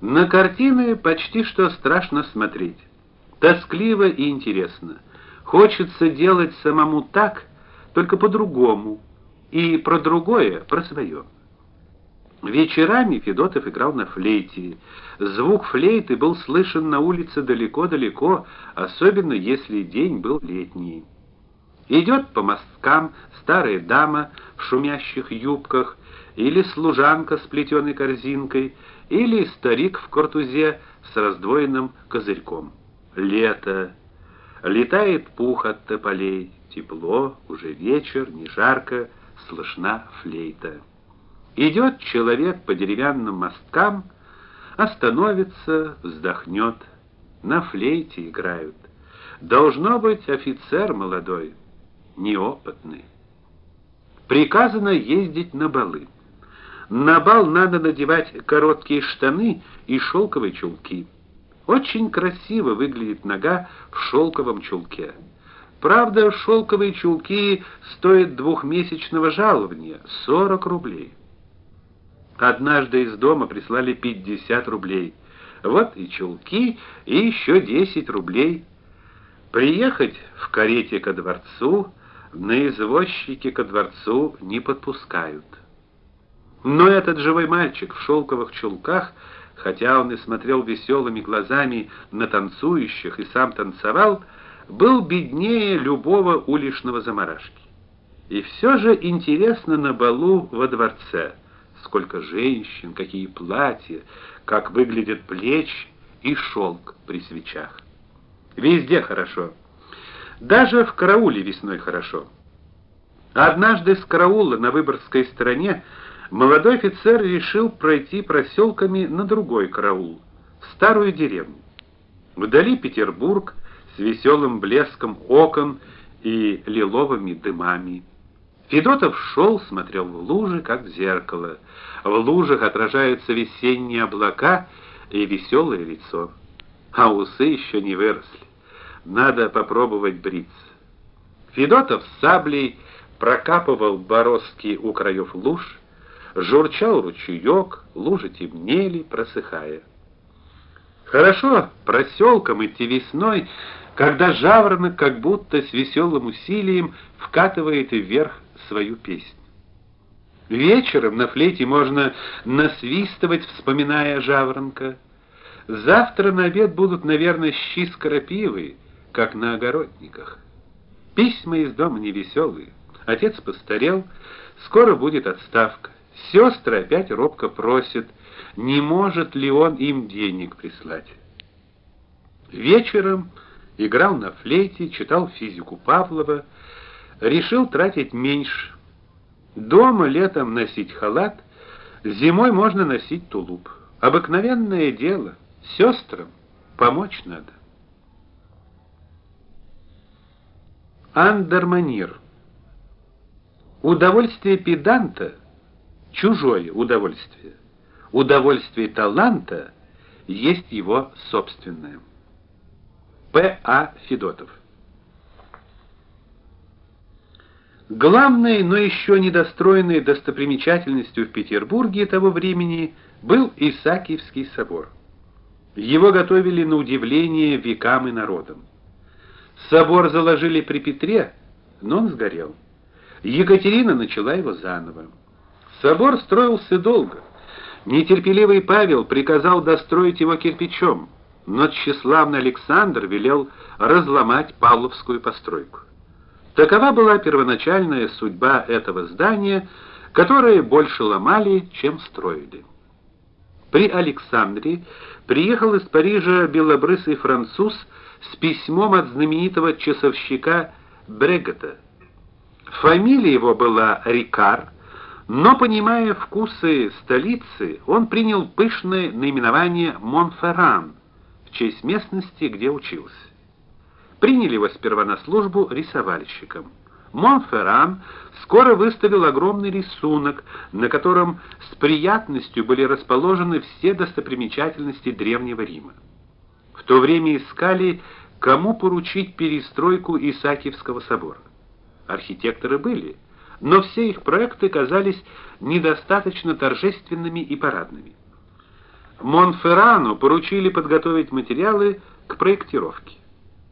На картины почти что страшно смотреть. Тоскливо и интересно. Хочется делать самому так, только по-другому, и про другое, про свое. Вечерами Федотов играл на флейте. Звук флейты был слышен на улице далеко-далеко, особенно если день был летний. Идет по мосткам старая дама в шумящих юбках или служанка с плетеной корзинкой, или старик в картузе с раздвоенным козырьком. Лето. Летает пух от тополей, тепло, уже вечер, не жарко, слышна флейта. Идет человек по деревянным мосткам, остановится, вздохнет. На флейте играют. Должно быть офицер молодой, неопытный. Приказано ездить на балы. На бал надо надевать короткие штаны и шелковые чулки. Очень красиво выглядит нога в шелковом чулке. Правда, шелковые чулки стоят двухмесячного жалования 40 рублей. Однажды из дома прислали 50 рублей. Вот и чулки, и еще 10 рублей. Приехать в карете ко дворцу, на извозчике ко дворцу не подпускают. Но этот живой мальчик в шелковых чулках, хотя он и смотрел веселыми глазами на танцующих и сам танцевал, был беднее любого уличного заморашки. И все же интересно на балу во дворце сколько женщин, какие платья, как выглядят плечи и шелк при свечах. Везде хорошо. Даже в карауле весной хорошо. Однажды с караула на Выборгской стороне молодой офицер решил пройти проселками на другой караул, в старую деревню. Вдали Петербург с веселым блеском окон и лиловыми дымами. Федотов шел, смотрел в лужи, как в зеркало. В лужах отражаются весенние облака и веселое лицо. А усы еще не выросли. Надо попробовать бриться. Федотов с саблей прокапывал бороздки у краев луж, журчал ручеек, лужи темнели, просыхая. Хорошо проселком идти весной, когда жаворонок как будто с веселым усилием вкатывает вверх свою песню. Вечером на флейте можно насвистывать, вспоминая жаворонка. Завтра на обед будут, наверное, щи с крапивой, как на огородниках. Письма из дома невеселые. Отец постарел, скоро будет отставка. Сестры опять робко просят, не может ли он им денег прислать. Вечером играл на флейте, читал физику Павлова, решил тратить меньше. Дома летом носить халат, зимой можно носить тулуп. Обыкновенное дело. Сестрам помочь надо. Андерманир. Удовольствие педанта чужое удовольствие. Удовольствие таланта есть его собственное. П. А. Федотов Главной, но еще недостроенной достопримечательностью в Петербурге того времени был Исаакиевский собор. Его готовили на удивление векам и народам. Собор заложили при Петре, но он сгорел. Екатерина начала его заново. Собор строился долго. Нетерпеливый Павел приказал достроить его кирпичом, но тщеславный Александр велел разломать Павловскую постройку. Такова была первоначальная судьба этого здания, которое больше ломали, чем строили. При Александре приехал из Парижа белобрысый француз с письмом от знаменитого часовщика Брегета. Фамилия его была Рикар, но понимая вкусы столицы, он принял пышное наименование Монферран в честь местности, где учился. Приняли его сперва на службу рисовальщиком. Монферран скоро выставил огромный рисунок, на котором с приятностью были расположены все достопримечательности древнего Рима. В то время искали, кому поручить перестройку Исаакиевского собора. Архитекторы были, но все их проекты казались недостаточно торжественными и парадными. Монферрану поручили подготовить материалы к проектировке.